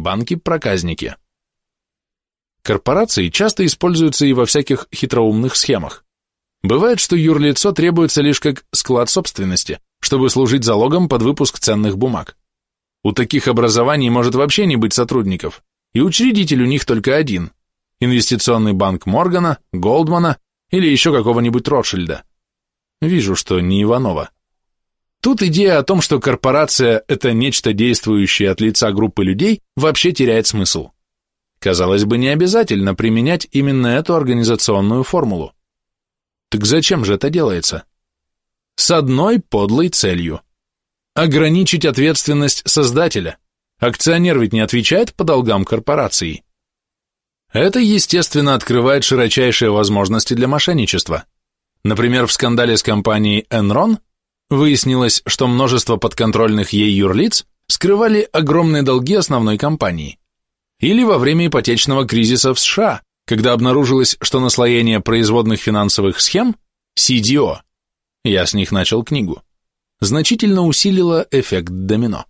банки-проказники. Корпорации часто используются и во всяких хитроумных схемах. Бывает, что юрлицо требуется лишь как склад собственности, чтобы служить залогом под выпуск ценных бумаг. У таких образований может вообще не быть сотрудников, и учредитель у них только один – инвестиционный банк Моргана, Голдмана или еще какого-нибудь Ротшильда. Вижу, что не Иванова. Тут идея о том, что корпорация – это нечто действующее от лица группы людей, вообще теряет смысл. Казалось бы, не обязательно применять именно эту организационную формулу. Так зачем же это делается? С одной подлой целью. Ограничить ответственность создателя. Акционер ведь не отвечает по долгам корпорации. Это, естественно, открывает широчайшие возможности для мошенничества. Например, в скандале с компанией Enron выяснилось, что множество подконтрольных ей юрлиц скрывали огромные долги основной компании. Или во время ипотечного кризиса в США, когда обнаружилось, что наслоение производных финансовых схем, CDO, я с них начал книгу, значительно усилило эффект домино.